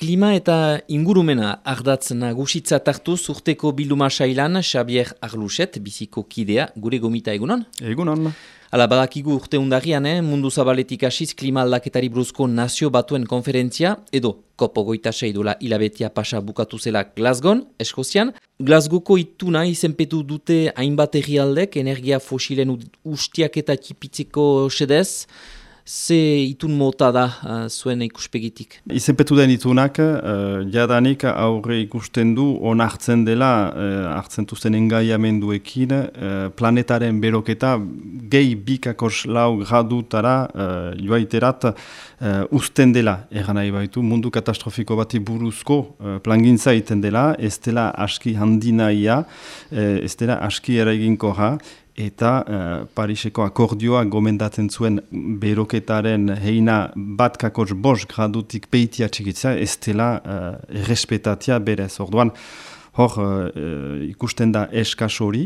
Klima eta ingurumena ardatz nagusitza tartu zurteko bilduma sailan Xabier Arluset, biziko kidea, gure gomita egunon? Egunon. Ala badakigu urte undarian, eh? mundu zabaletik asiz klima aldaketari bruzko nazio batuen konferentzia, edo kopo goita seidula hilabetia pasa bukatu zela Glasgow, Eskozian. Glasgowko ituna izenpetu dute hainbat errialdek, energia fosilen ustiak eta tipitziko sedez, ze itun mota da uh, zuen ikuspegitik? Izenpetu den itunak, uh, jadanik aurre ikusten du onartzen dela, uh, hartzen tuzten engaiamenduekin, uh, planetaren beroketa gehi bikakos lau gradutara uh, joaiterat uh, usten dela, egan nahi baitu, mundu katastrofiko bati buruzko uh, plangintza iten dela, ez dela aski handinaia, uh, ez dela aski eraginko ha, eta uh, Pariseko akordioa gomendatzen zuen beroketaren heina bat kakotx bos gradutik peitia txikitza, ez dela uh, errespetatia berez. Orduan, hor uh, ikusten da eskas hori,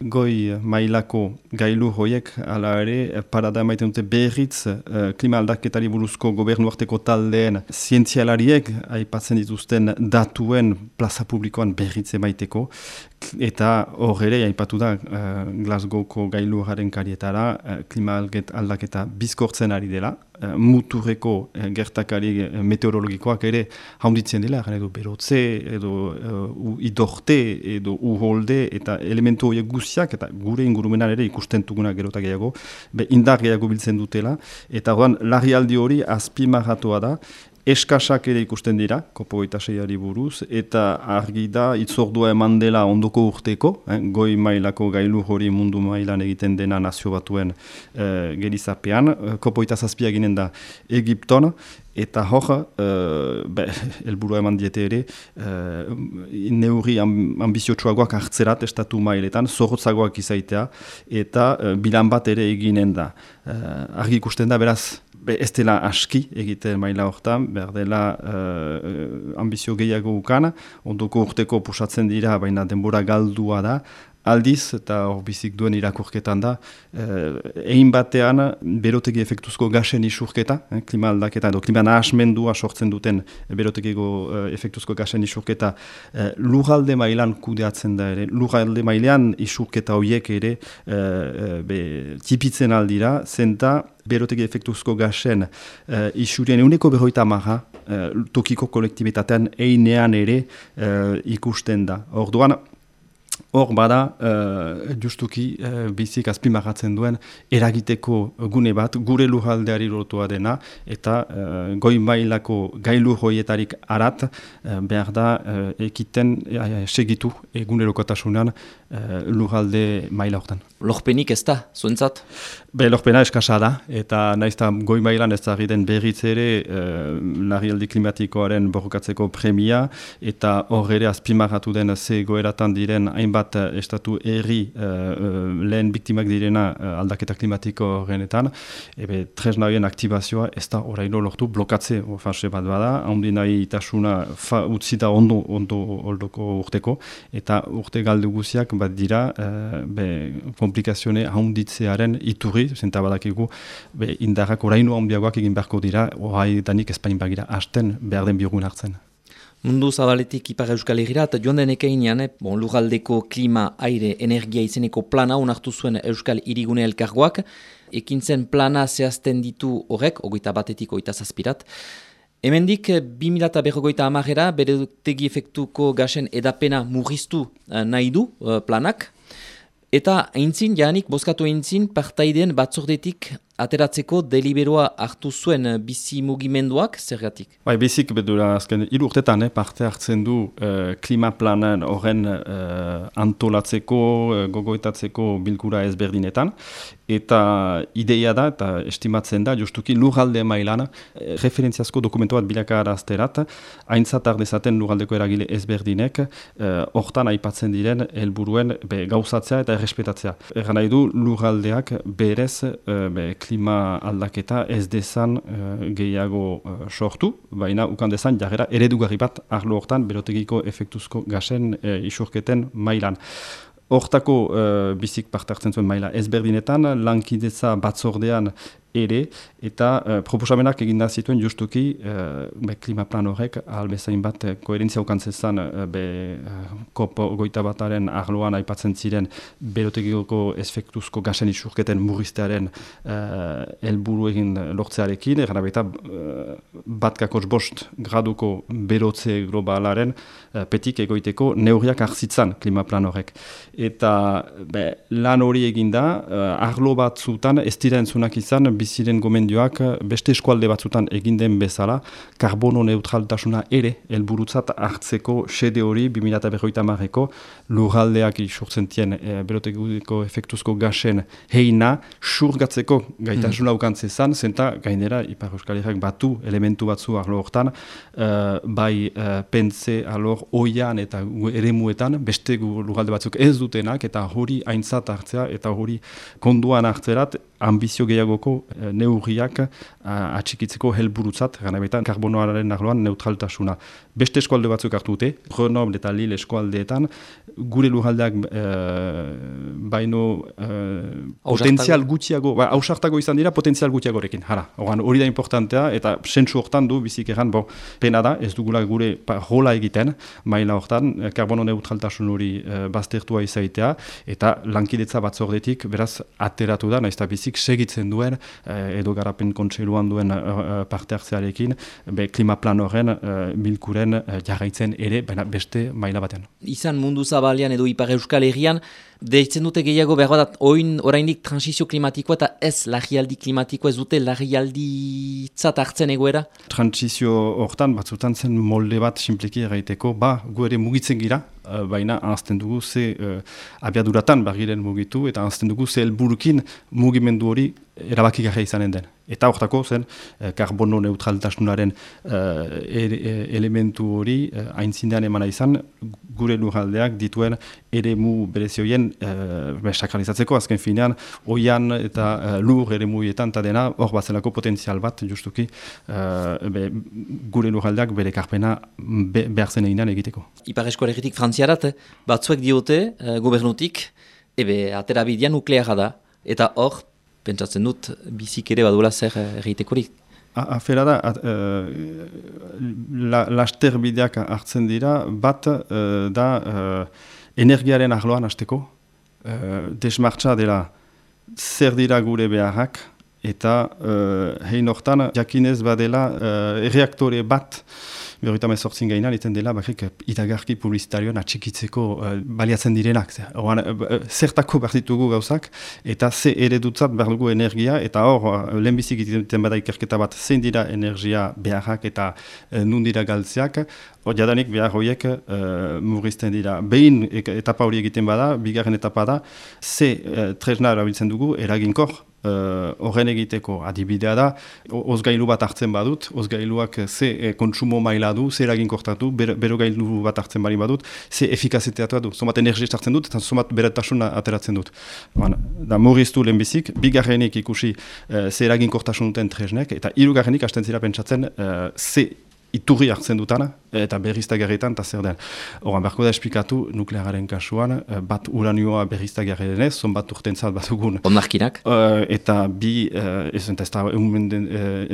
goi mailako gailu hoiek, ala ere, parada emaiten dute berriz uh, klima aldaketari buruzko gobernuarteko taldeen zientzialariek, aipatzen dituzten datuen plaza publikoan berriz emaiteko, eta hor ere, aipatu da uh, Glasgowko gailu jaren karietara, uh, klima aldaketa bizkortzen ari dela, Eh, muturreko eh, gertakari eh, meteorologikoak ere haunditzen dela, edo berotze, edo uh, idorte, edo uholde, eta elementu horiek guziak, eta gure ingurumenan ere ikusten tuguna gerota gehiago, be indar gehiago biltzen dutela, eta horren larri hori azpimarratua da, eskasak ere ikusten dira, kopo eta seiari buruz, eta argi da, itzordua eman dela ondoko urteko, eh, goi mailako gailu hori mundu mailan egiten dena nazio batuen eh, gerizapean, eh, kopo eta zazpia ginen da Egipton, eta hor, uh, elburu eman diete ere, uh, neuri ambiziotsuagoak hartzerat estatu mailetan, zorrotzagoak izaitea, eta uh, bilan bat ere eginen da. Uh, argi ikusten da, beraz, be, ez dela aski egite maila horretan, behar dela uh, ambizio gehiago ukana, ondoko urteko pusatzen dira, baina denbora galdua da, aldiz, eta hor bizik duen irakurketan da, eh, egin batean berotegi efektuzko gasen isurketa, eh, klima aldaketa, edo klima nahasmendua sortzen duten berotegiko eh, efektuzko gasen isurketa, eh, lugalde mailan kudeatzen da ere, lugalde mailean isurketa horiek ere eh, eh, be, tipitzen aldira, zenta berotegi efektuzko gasen eh, isurien euneko berroita maha, eh, tokiko kolektibitatean einean ere eh, ikusten da. Orduan, Hor bada, uh, justuki uh, bizik azpimagatzen duen eragiteko gune bat, gure lujaldeari rotua dena, eta uh, goi mailako gailu hoietarik arat, uh, behar da uh, ekiten uh, segitu egunerokotasunan uh, lujalde maila hortan. Lorpenik ez da, zuentzat? Be, lorpena eskasa da, eta naizta goi mailan ez da den berriz ere uh, klimatikoaren borrokatzeko premia, eta hor ere azpimagatu den ze goeratan diren hainbat uh, estatu erri uh, lehen biktimak direna aldaketa klimatiko genetan, ebe tres nahien aktibazioa ez da oraino lortu blokatze fase bat bada, handi nahi itasuna utzi da ondo, ondo oldoko urteko, eta urte galdu guziak bat dira be, komplikazione haunditzearen iturri, zenta badakigu be, indarrak oraino handiagoak egin beharko dira, orai danik Espain bagira hasten behar den biogun hartzen. Mundu zabaletik ipar euskal egirat, joan den ekeinean, eh, bon, lugaldeko klima, aire, energia izeneko plana unartu zuen euskal irigune elkargoak, ekintzen plana zehazten ditu horrek, ogoita batetik oita zazpirat, Hemendik, 2008 amagera, bere tegi efektuko gasen edapena murriztu uh, nahi du uh, planak. Eta eintzin, janik, bozkatu eintzin, partaideen batzordetik ateratzeko deliberoa hartu zuen bizi mugimenduak, zergatik? Bai, bizik bedura, azken, urtetan, eh, parte hartzen du uh, klima planen horren uh, antolatzeko, uh, gogoetatzeko bilkura ezberdinetan, eta ideia da, eta estimatzen da, justuki lurralde mailan, eh, referentziazko dokumentu bat bilaka arazterat, haintzat ardezaten lurraldeko eragile ezberdinek, hortan aipatzen diren helburuen gauzatzea eta errespetatzea. Erra nahi du, lurraldeak berez be, klima aldaketa ez dezan uh, gehiago uh, sortu, baina ukan dezan jarrera eredugarri bat arlo hortan berotegiko efektuzko gasen uh, isurketen mailan. Hortako uh, bizik parte hartzen zuen maila ezberdinetan, lankideza batzordean ere, eta uh, proposamenak eginda zituen justuki uh, be, klimaplan horrek albezain bat uh, koherentzia okantzezan uh, be uh, kopo goita bataren arloan aipatzen ziren berotegiko efektuzko gasen isurketen murriztearen uh, elburu egin lortzearekin, egan abeta uh, bat kakos bost graduko berotze globalaren uh, petik egoiteko neurriak arzitzan klimaplan horrek. Eta be, lan hori eginda, uh, arlo batzutan ez dira entzunak izan, biziren gomendioak beste eskualde batzutan egin den bezala, karbono neutraltasuna ere helburutzat hartzeko sede hori 2008 marreko lurraldeak isurtzentien e, berotekudiko efektuzko gasen heina surgatzeko gaitasuna mm. ukantze zenta gainera Ipar Euskal batu elementu batzu arlo hortan, uh, bai uh, pentze alor oian eta eremuetan beste lurralde batzuk ez dutenak eta hori aintzat hartzea eta hori konduan hartzerat ambizio gehiagoko e, neurriak atxikitzeko helburutzat, gana betan karbonoaren arloan neutraltasuna. Beste eskualde batzuk hartu dute, Grenoble eta Lille eskualdeetan, gure lujaldeak e, baino e, potentzial gutxiago, ba, hausartago izan dira potentzial gutxiagorekin, hara, hori da importantea, eta sentsu hortan du bizik egan, bo, pena da, ez dugula gure rola egiten, maila hortan, karbono neutraltasun hori e, baztertua izaitea, eta lankidetza batzordetik, beraz, ateratu da, naizta bizik segitzen duen, edo garapen kontseiluan duen uh, parte hartzearekin, be klima plan horren uh, bilkuren uh, jarraitzen ere, baina beste maila batean. Izan mundu zabalian edo ipar euskal herrian, deitzen dute gehiago behar bat, oin oraindik transizio klimatikoa eta ez lagialdi klimatikoa ez dute lagialdi tzat hartzen egoera? Transizio hortan batzutan zen molde bat simpleki erraiteko, ba, gu ere mugitzen gira, baina anazten dugu ze uh, abiaduratan bagiren mugitu eta anazten dugu ze helburukin mugimendu hori erabaki gara izanen den. Eta hortako zen, eh, karbono neutraltasunaren eh, elementu hori eh, aintzindean emana izan, gure lurraldeak dituen ere mu berezioien eh, sakralizatzeko, azken finean, oian eta eh, lur ere muietan, eta dena hor batzelako potentzial bat, justuki, eh, be, gure lurraldeak bere karpena be, behar zen egiteko. Ipar eskoaregitik frantziarat, batzuek diote, eh, gobernutik, ebe, atera bidea nukleara da, eta hor, pentsatzen dut, bizik ere badula zer eh, egitekorik. Afera da, uh, la, laster bideak hartzen dira, bat uh, da uh, energiaren ahloan hasteko, uh, desmartza dela zer dira gure beharrak, eta uh, hein hortan jakinez badela uh, reaktore bat, berroita mezortzin gainan, iten dela, bakrik, itagarki publizitarioan atxikitzeko uh, baliatzen direnak. Oan, uh, zertako behar ditugu gauzak, eta ze eredutzat behar dugu energia, eta hor, uh, lehenbizik iten bada ikerketa bat, zein dira energia beharrak eta uh, nun dira galtzeak, hor jadanik behar horiek uh, murrizten dira. Behin etapa hori egiten bada, bigarren etapa da, ze uh, tresna erabiltzen dugu, eraginkor, Eh, horren egiteko adibidea da, ozgailu bat hartzen badut, ozgailuak ze e, kontsumo maila du, ze eragin kortatu, ber, bero gailu bat hartzen bari badut, ze efikazetea du, somat energia hartzen dut, eta somat beretasuna ateratzen dut. Baina, da morriztu lehenbizik, bigarrenik ikusi e, ze eragin kortasun duten tresnek, eta irugarrenik hasten zira pentsatzen e, ze iturri hartzen dutana, eta berriztagarritan, eta zer den. Horan, berko da esplikatu nuklearen kasuan, eh, bat uranioa berriztagarri denez, zon bat urtentzat bat ugun. Onarkinak? Uh, eta bi, uh, ez, ez da, den,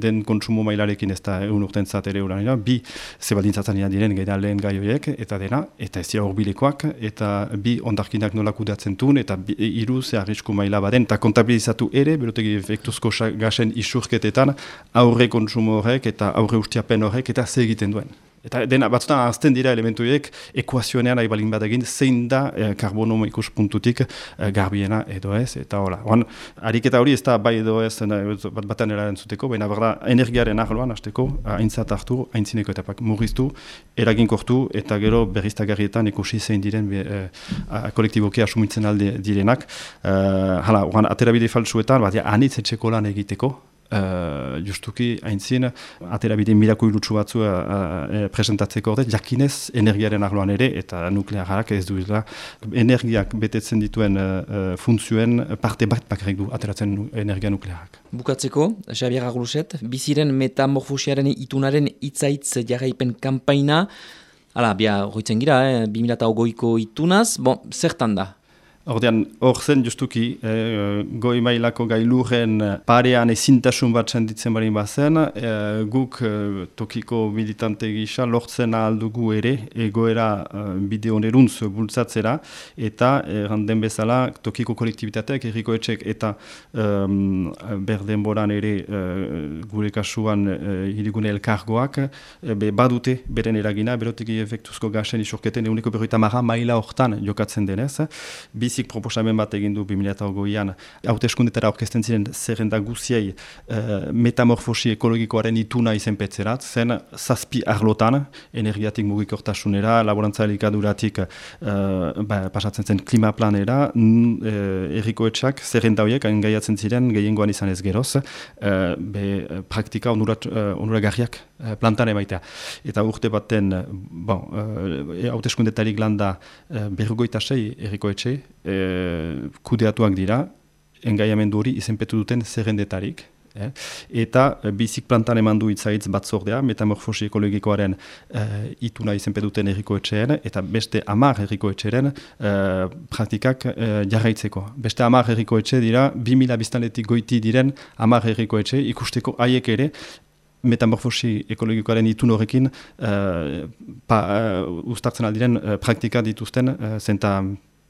den kontsumo mailarekin ez da egun urtentzat ere uranioa, bi, zebaldintzatzen diren gaida lehen gai horiek, eta dena, eta ez dira horbilekoak, eta bi ondarkinak nola kudatzen tun, eta bi, iru ze arrisku maila baden, eta kontabilizatu ere, berotegi efektuzko gasen isurketetan, aurre kontsumo horrek, eta aurre ustiapen horrek, eta ze egiten duen. Eta dena batzutan azten dira elementuiek ekuazionean nahi balin bat egin zein da eh, karbono ikuspuntutik eh, garbiena edo ez. Eta hola, oan, ariketa hori ez da bai edo ez bat batean eraren zuteko, baina berda energiaren arloan hasteko haintzat hartu, haintzineko eta murriztu, eraginkortu eta gero berriztagarrietan ikusi zein diren eh, kolektiboki asumitzen alde direnak. Eh, hala, oan, aterabide falsuetan, bat ja, anitz etxeko lan egiteko, Uh, justuki haintzin, atera bide mirako irutsu batzu uh, presentatzeko ordez, jakinez energiaren arloan ere, eta nuklearak ez duela, energiak betetzen dituen uh, funtzioen parte bat bakarrik du ateratzen energia nuklearak. Bukatzeko, Xabier Agluset, biziren metamorfosiaren itunaren itzaitz jarraipen kampaina, ala, bia, hoitzen gira, eh, 2008ko itunaz, bon, zertan da? Ordean, hor zen justuki, eh, goi mailako gailurren parean ezintasun bat senditzen barin bazen, eh, guk eh, tokiko militante gisa lortzen aldugu ere, egoera eh, bide oneruntz bultzatzera, eta erranden bezala tokiko kolektibitateak, erriko etxek, eta eh, berden boran ere eh, gure kasuan eh, hirigune elkargoak, eh, be, badute beren eragina, berotegi efektuzko gasen isurketen euneko berroita marra maila hortan jokatzen denez, biz bizik proposamen bat egin du 2008an, haute eskundetara orkesten ziren zerrenda guziei uh, metamorfosi ekologikoaren ituna izen petzerat, zen zazpi arlotan, energiatik mugikortasunera, laborantza elikaduratik uh, ba, pasatzen zen klimaplanera, uh, erriko etxak zerrenda horiek, gaiatzen ziren, gehiengoan izan ez geroz, uh, be, praktika uh, plantan emaitea. Eta urte baten, bon, uh, haute eskundetarik landa uh, berrugoita sei erriko etxe, e, kudeatuak dira, engaiamendu hori izenpetu duten zerrendetarik. Eh? Eta e, bizik plantan eman du itzaitz batzordea, metamorfosi ekologikoaren e, ituna izenpeduten erriko etxeen, eta beste amar erriko etxeren e, praktikak e, jarraitzeko. Beste amar erriko etxe dira, 2000 biztanetik goiti diren amar erriko etxe, ikusteko haiek ere, metamorfosi ekologikoaren itun horrekin uh, pa, uh, ustartzen aldiren uh, praktika dituzten, uh, zenta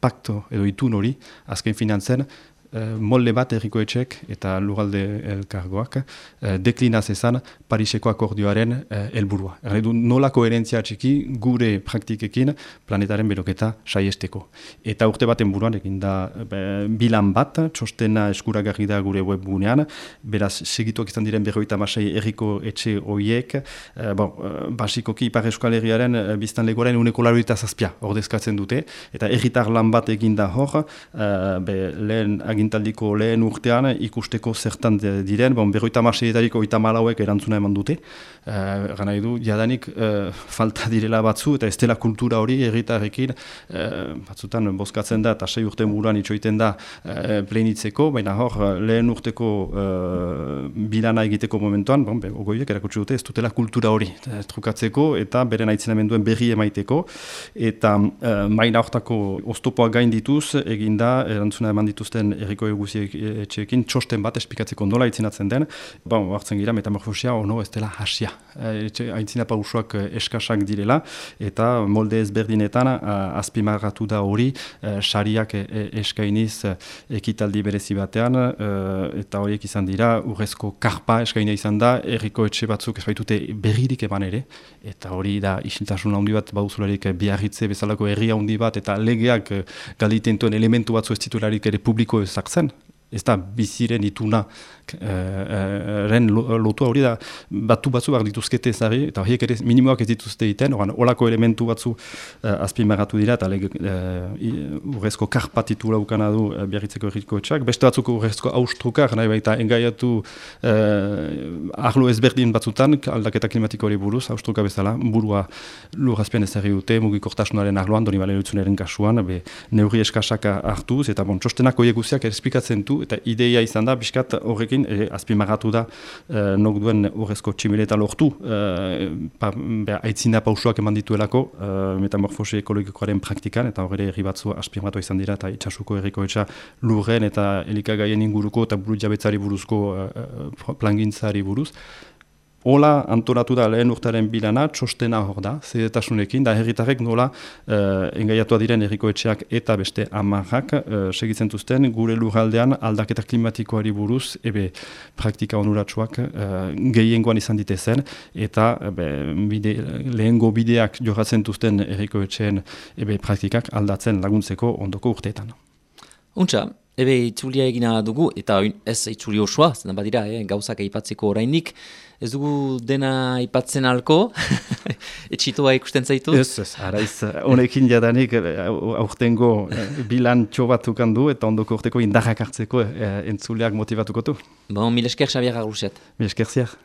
pakto edo itun hori, azken finantzen, Eh, molde bat erriko etxek eta lugalde elkargoak eh, deklinaz ezan Pariseko akordioaren eh, helburua. Erre du nola koherentzia txiki gure praktikekin planetaren beroketa saiesteko. Eta urte baten buruan egin da bilan bat, txostena eskuragarri da gure webgunean, beraz segituak izan diren berroita masai erriko etxe hoiek, bon, basikoki ipar eskualeriaren biztan legoaren uneko laruita zazpia ordezkatzen dute, eta erritar lan bat egin da hor, be, lehen agintaldiko lehen urtean ikusteko zertan diren, bon, berroita marseetariko oita malauek erantzuna eman dute. Uh, gana edu, jadanik uh, falta direla batzu, eta ez dela kultura hori erritarrekin, uh, batzutan bozkatzen da, eta sei urte muruan itxoiten da uh, plenitzeko, baina hor, lehen urteko uh, bilana egiteko momentuan, bon, be, ogoiek erakutsi dute, ez dutela kultura hori uh, trukatzeko, eta beren aitzenamenduen berri emaiteko, eta uh, maina hortako oztopoa gain dituz, eginda, erantzuna eman dituzten herriko eguzi etxeekin txosten bat espikatzeko nola itzinatzen den, ba, hartzen gira metamorfosia ono ez dela hasia. E, etxe, aitzina pausuak e, eskasak direla, eta molde ezberdinetan azpimarratu da hori, e, sariak eskainiz ekitaldi berezi batean, eta horiek izan dira, urrezko karpa eskaina izan da, herriko etxe batzuk ez baitute berririk eman ere, eta hori da isiltasun handi bat bauzularik biarritze bezalako herri handi bat, eta legeak galitentuen elementu batzu ez titularik ere publiko السقسن ez da biziren ituna uh, ren lotu hori da batu batzu behar dituzkete ezari, eta horiek ere minimoak ez dituzte egiten, oran olako elementu batzu uh, azpimarratu dira, eta uh, urrezko karpatitu laukana du uh, biarritzeko erritko etxak, beste batzuk urrezko austrukar, nahi baita engaiatu uh, ahlo ezberdin batzutan, aldaketa klimatiko hori buruz, austruka bezala, burua lurrazpian ezari dute, mugikortasunaren ahloan, doni bale kasuan, be, neurri eskasaka hartuz, eta bon, txostenako eguziak esplikatzen du, eta ideia izan da, biskat horrekin e, azpimagatu da, e, nok duen horrezko tximeleta lortu, e, pa, beha, aitzina pausuak eman dituelako, e, metamorfosi ekologikoaren praktikan, eta horre herri batzu azpimagatu izan dira, eta itxasuko erriko etxa lurren eta elikagaien inguruko eta buru jabetzari buruzko e, e, plangintzari buruz. Ola antoratu da lehen urtaren bilana, txostena hor da, zedetasunekin, da herritarrek nola uh, engaiatua diren erriko etxeak eta beste amarrak uh, segitzen duzten, gure lurraldean aldaketa klimatikoari buruz, ebe praktika onuratsuak uh, gehiengoan izan ditezen, eta ebe, bide, lehengo bideak johatzen duzten erriko etxeen ebe praktikak aldatzen laguntzeko ondoko urteetan. Untxa, ebe itzulia egina dugu, eta ez itzuli osoa, zena badira, eh, gauzak aipatzeko orainik, ez dugu dena ipatzen alko, etxitoa ikusten zaitu? Ez, ez, araiz, honekin jadanik eh, aurtengo eh, bilan txobatukan du eta ondoko urteko indarrak hartzeko eh, entzuleak motivatuko du. Bon, mil esker, Xabier Arruxet. Mil esker,